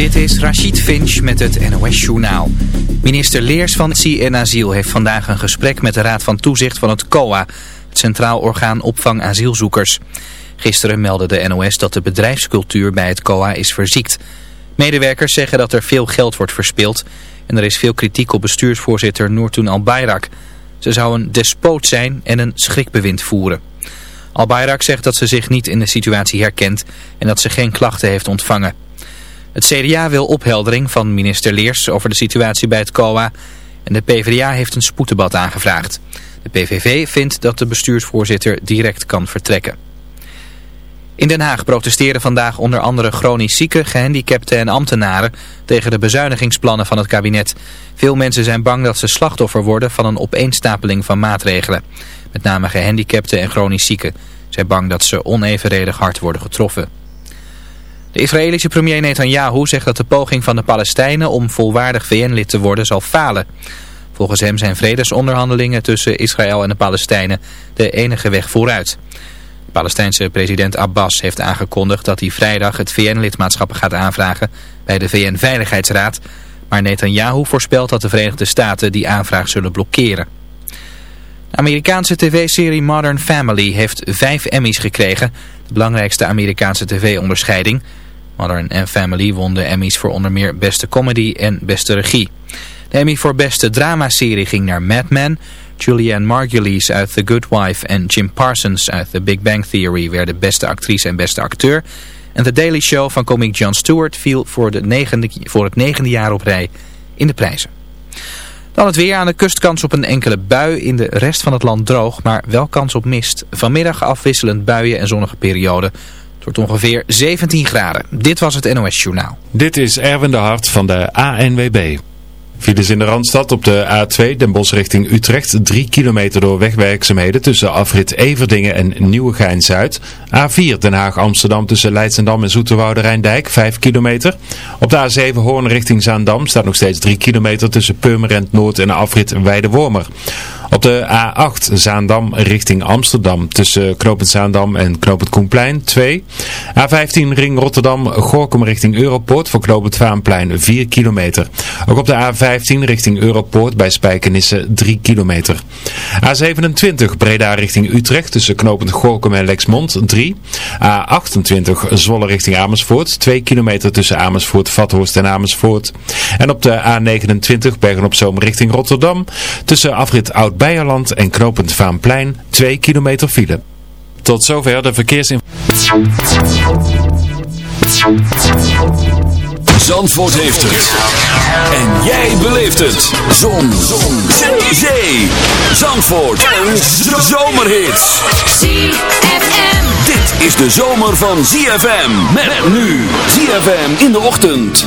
Dit is Rachid Finch met het NOS-journaal. Minister Leers van Zie en Asiel heeft vandaag een gesprek met de Raad van Toezicht van het COA, het Centraal Orgaan Opvang Asielzoekers. Gisteren meldde de NOS dat de bedrijfscultuur bij het COA is verziekt. Medewerkers zeggen dat er veel geld wordt verspild en er is veel kritiek op bestuursvoorzitter Noortoen Al-Bayrak. Ze zou een despoot zijn en een schrikbewind voeren. Al-Bayrak zegt dat ze zich niet in de situatie herkent en dat ze geen klachten heeft ontvangen. Het CDA wil opheldering van minister Leers over de situatie bij het COA en de PvdA heeft een spoeddebat aangevraagd. De PVV vindt dat de bestuursvoorzitter direct kan vertrekken. In Den Haag protesteren vandaag onder andere chronisch zieken, gehandicapten en ambtenaren tegen de bezuinigingsplannen van het kabinet. Veel mensen zijn bang dat ze slachtoffer worden van een opeenstapeling van maatregelen. Met name gehandicapten en chronisch zieken zijn bang dat ze onevenredig hard worden getroffen. De Israëlische premier Netanyahu zegt dat de poging van de Palestijnen om volwaardig VN-lid te worden zal falen. Volgens hem zijn vredesonderhandelingen tussen Israël en de Palestijnen de enige weg vooruit. De Palestijnse president Abbas heeft aangekondigd dat hij vrijdag het VN-lidmaatschap gaat aanvragen bij de VN-veiligheidsraad. Maar Netanyahu voorspelt dat de Verenigde Staten die aanvraag zullen blokkeren. De Amerikaanse tv-serie Modern Family heeft vijf Emmys gekregen, de belangrijkste Amerikaanse tv-onderscheiding. Modern Family won de Emmys voor onder meer beste comedy en beste regie. De Emmy voor beste dramaserie ging naar Mad Men. Julianne Margulies uit The Good Wife en Jim Parsons uit The Big Bang Theory werden beste actrice en beste acteur. En The Daily Show van komiek Jon Stewart viel voor, de negende, voor het negende jaar op rij in de prijzen. Dan het weer aan de kust kans op een enkele bui. In de rest van het land droog, maar wel kans op mist. Vanmiddag afwisselend buien en zonnige perioden. Het wordt ongeveer 17 graden. Dit was het NOS Journaal. Dit is Erwin de Hart van de ANWB. Files in de Randstad op de A2 Den Bosch richting Utrecht. 3 kilometer door wegwerkzaamheden tussen afrit Everdingen en Nieuwegein-Zuid. A4 Den Haag-Amsterdam tussen Leidsendam en Zoeterwoude Rijndijk. 5 kilometer. Op de A7 Hoorn richting Zaandam staat nog steeds 3 kilometer tussen Purmerend Noord en afrit Weidewormer. Op de A8 Zaandam richting Amsterdam tussen Knopend Zaandam en Knopend Koenplein 2. A15 Ring Rotterdam Gorkum richting Europoort voor Knopend Vaanplein 4 kilometer. Ook op de A15 richting Europoort bij Spijkenisse 3 kilometer. A27 Breda richting Utrecht tussen Knopend Gorkum en Lexmond 3. A28 Zwolle richting Amersfoort 2 kilometer tussen Amersfoort, Vathorst en Amersfoort. En op de A29 Bergen op Zoom richting Rotterdam tussen afrit Oud Beierland en Knopend Vaanplein 2 kilometer file. Tot zover de verkeersinformatie. Zandvoort heeft het. En jij beleeft het. Zon. Zon. Zee. Zee. Zandvoort. Een zomerhit. ZFM. Dit is de zomer van ZFM. Met nu. ZFM in de ochtend.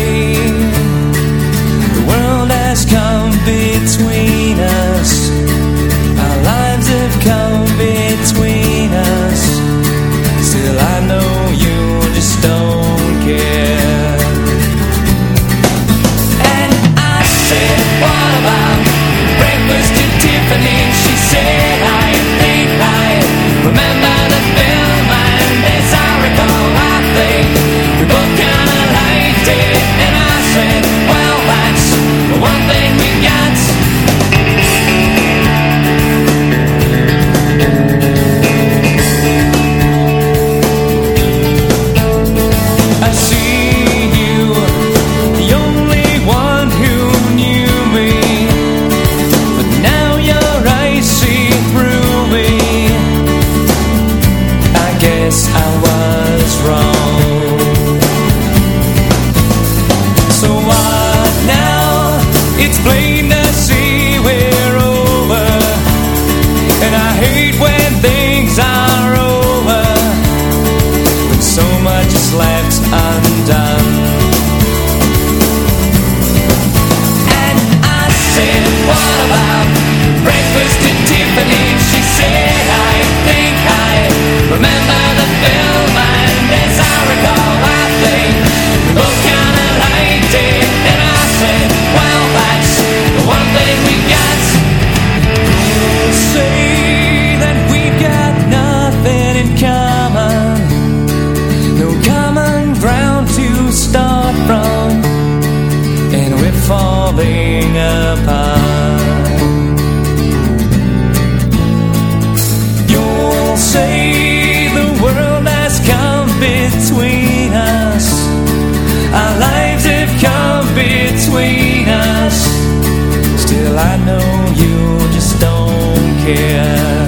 I know you just don't care.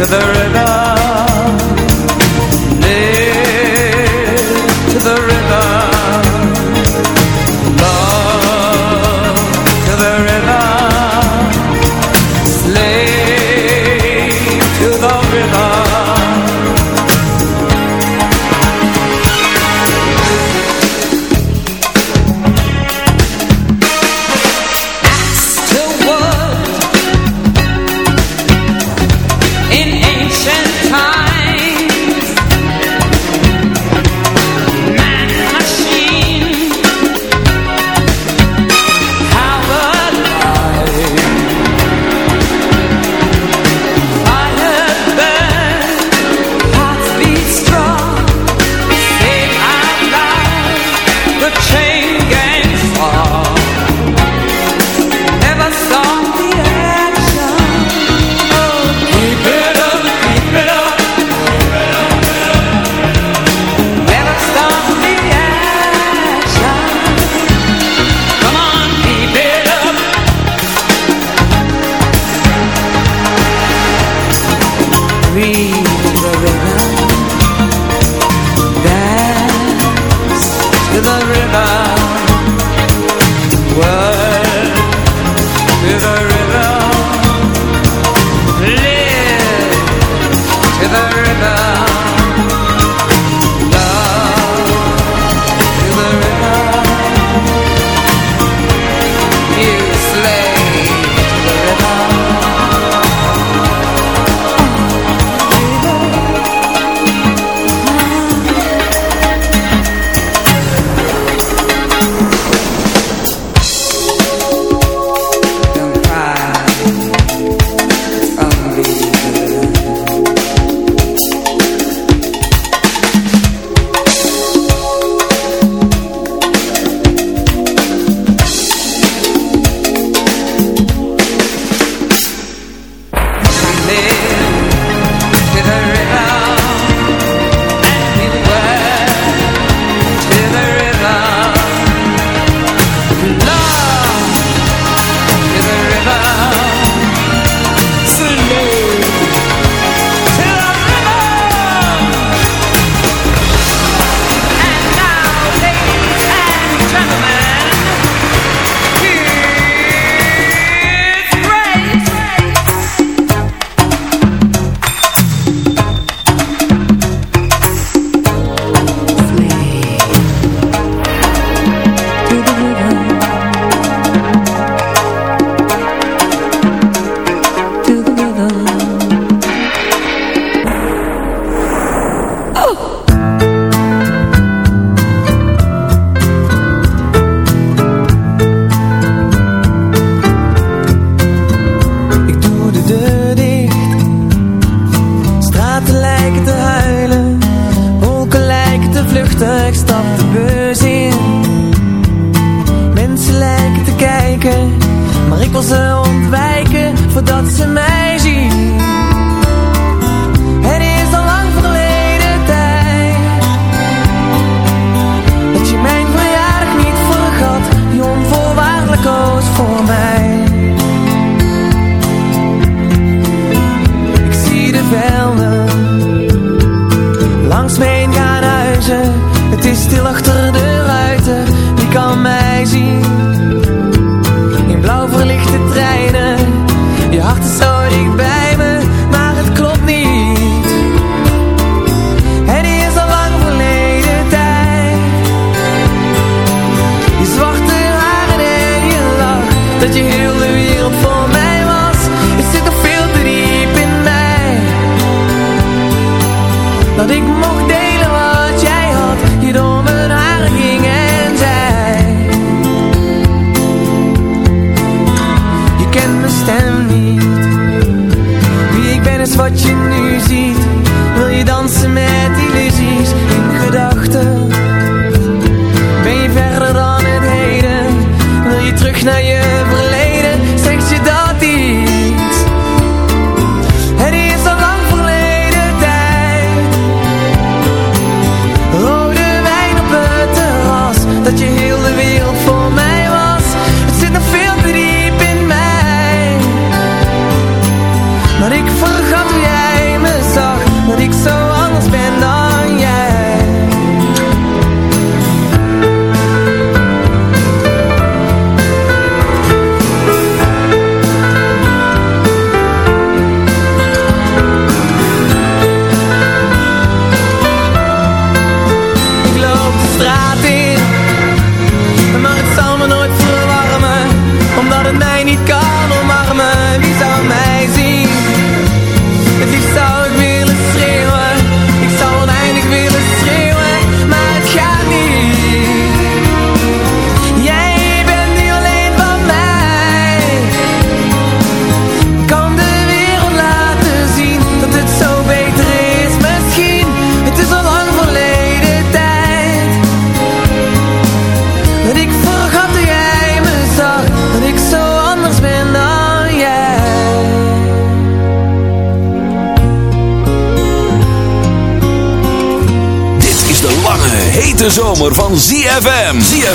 Dat je heel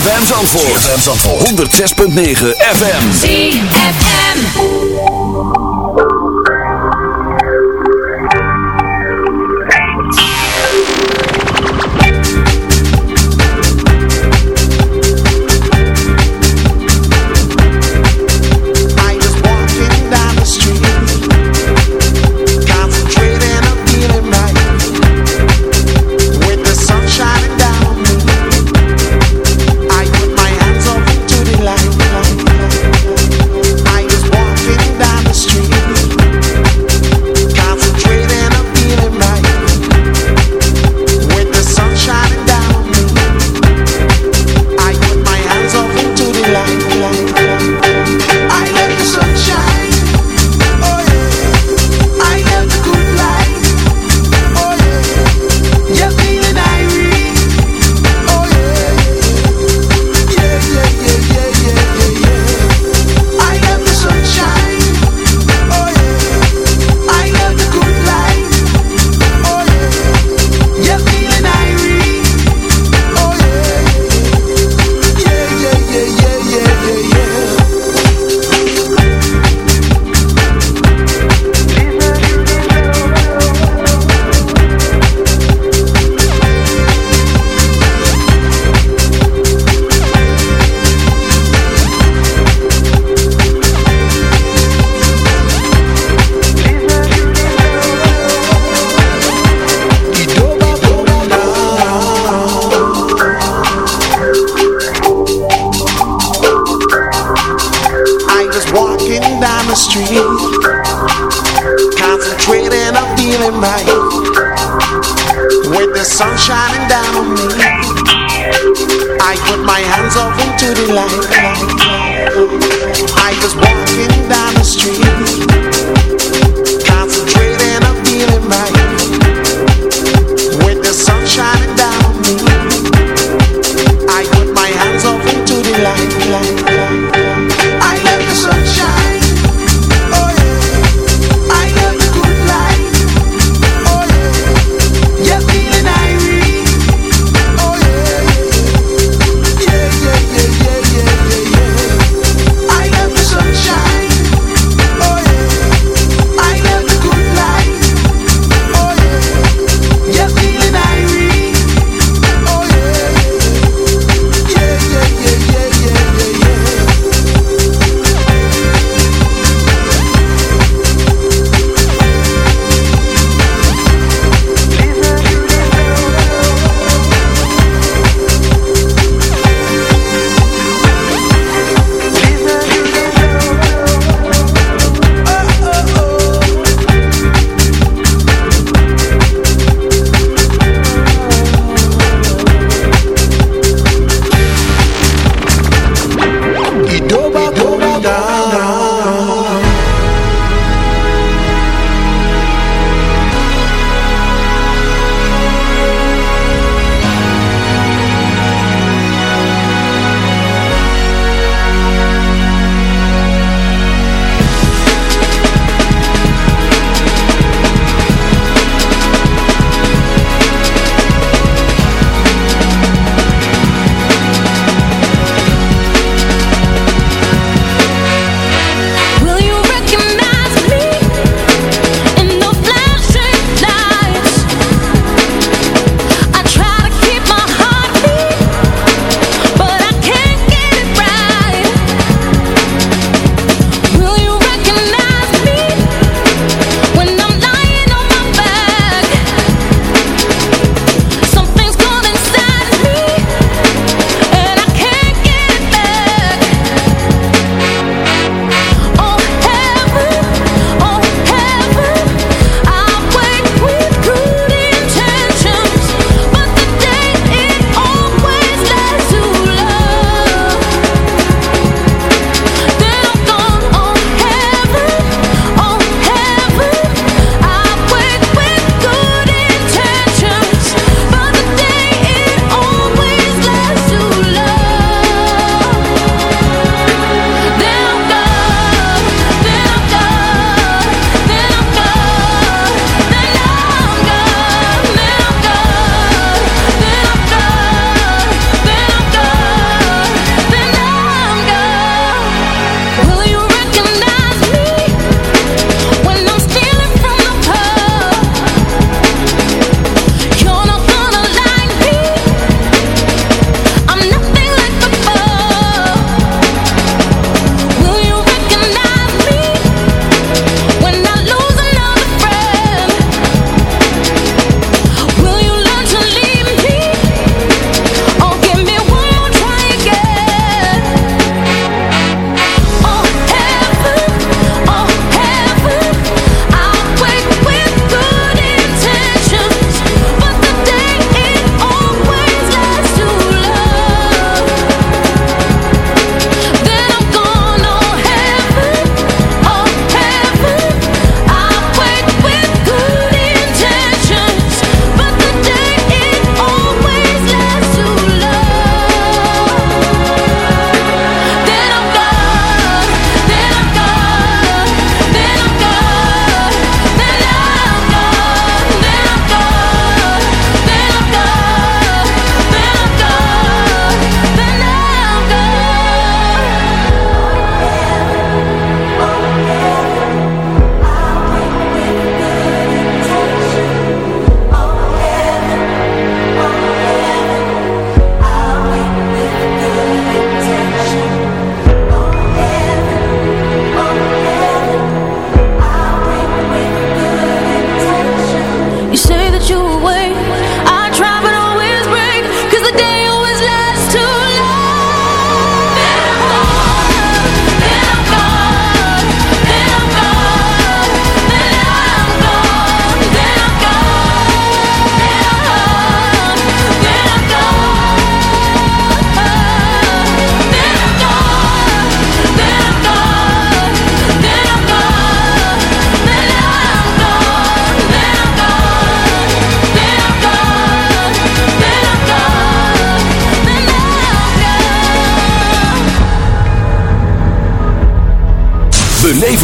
ZFM. Zandvoort. Zandvoort. 106.9 FM.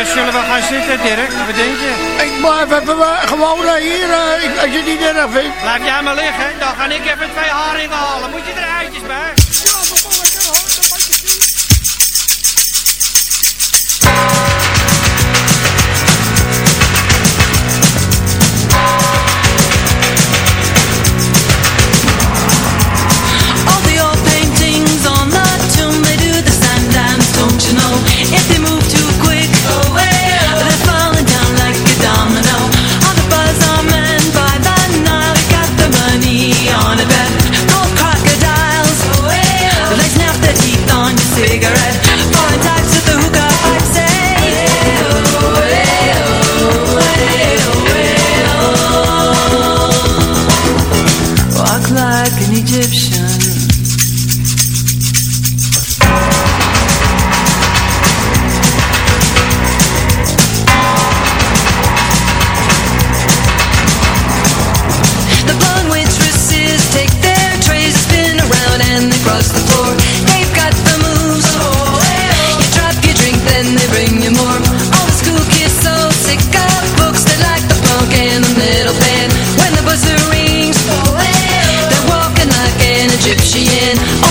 Eh, zullen we gaan zitten, Dirk? Wat denk? Ik blijf even eh, gewoon eh, hier, als je het niet erg vindt. Laat jij maar liggen, dan ga ik even twee haringen halen. Moet je er Oh.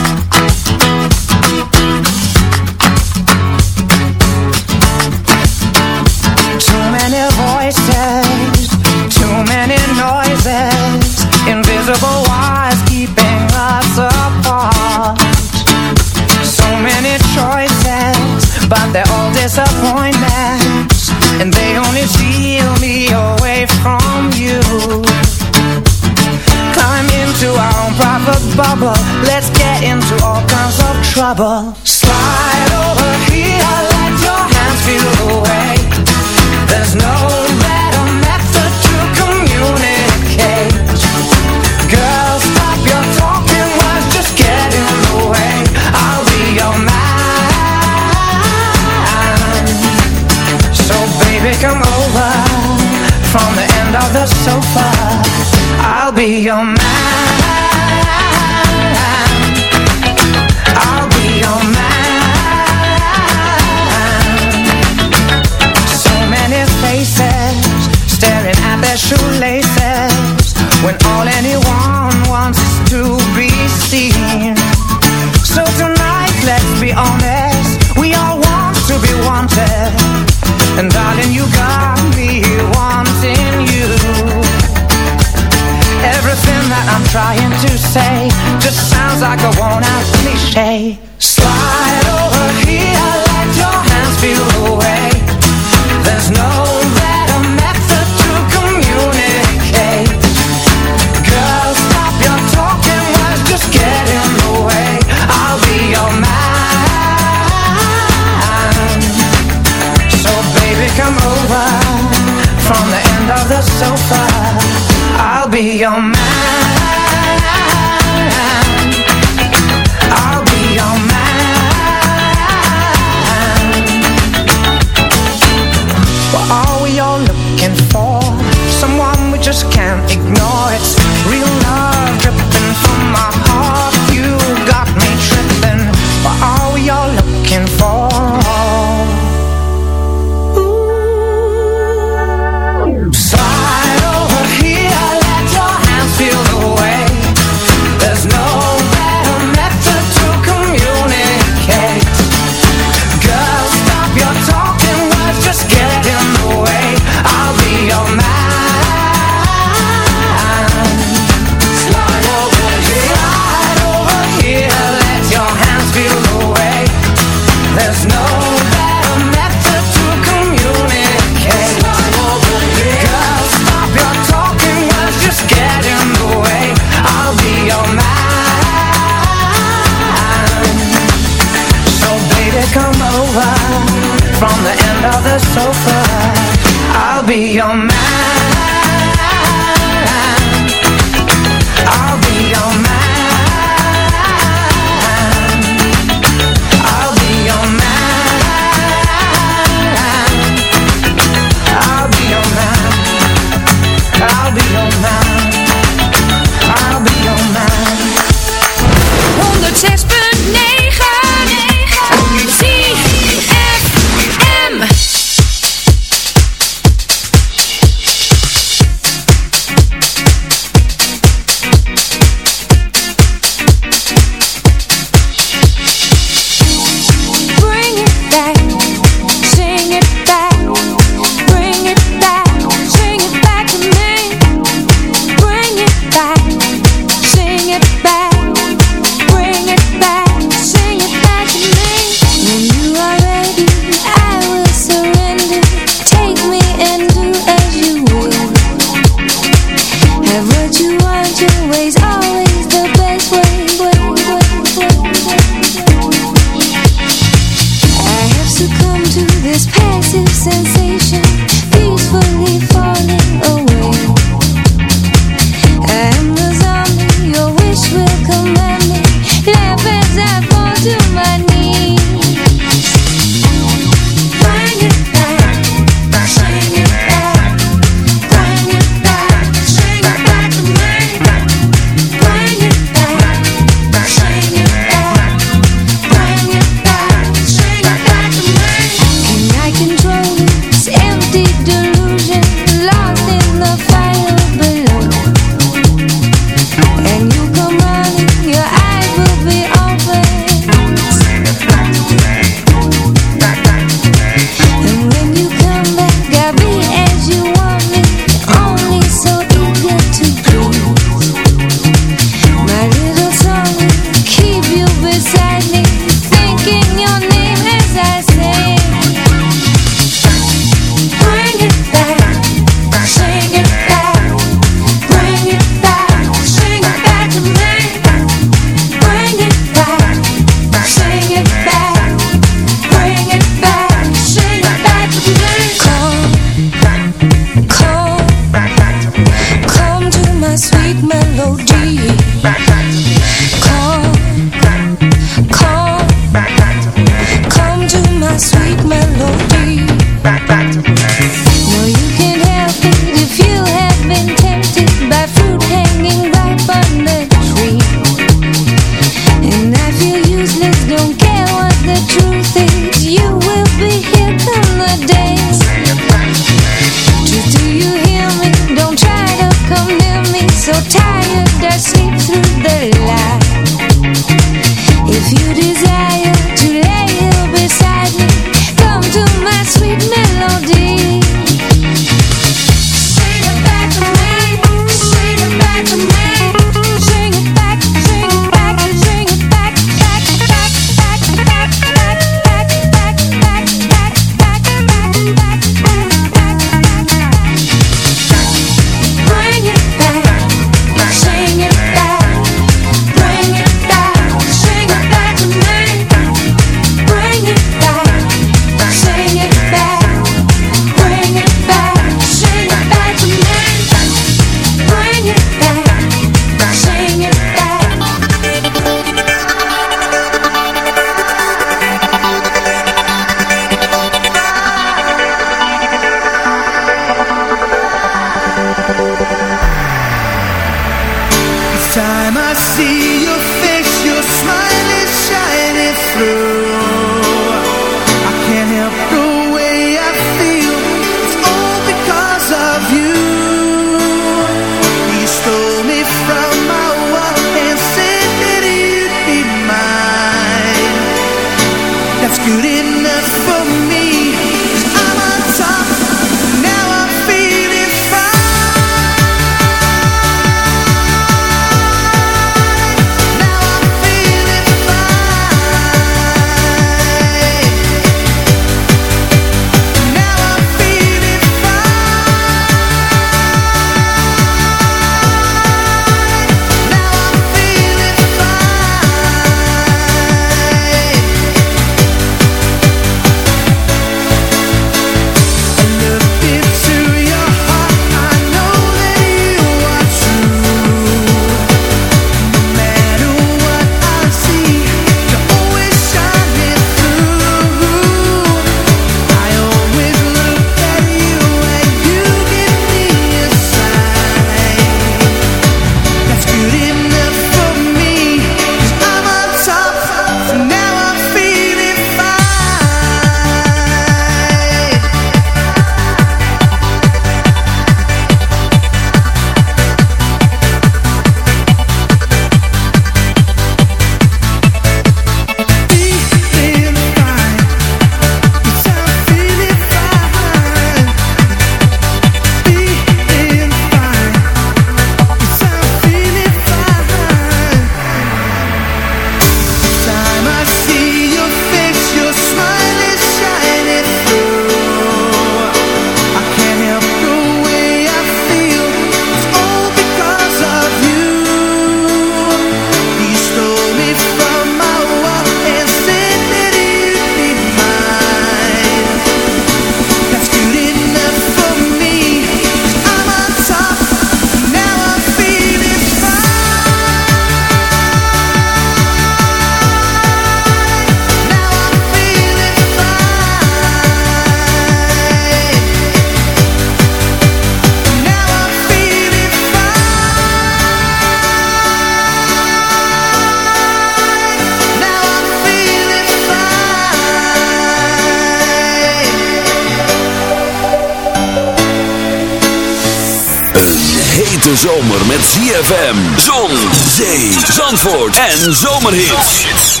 en zomerhits.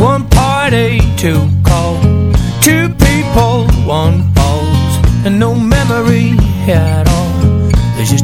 One party, two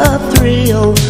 the thrill oh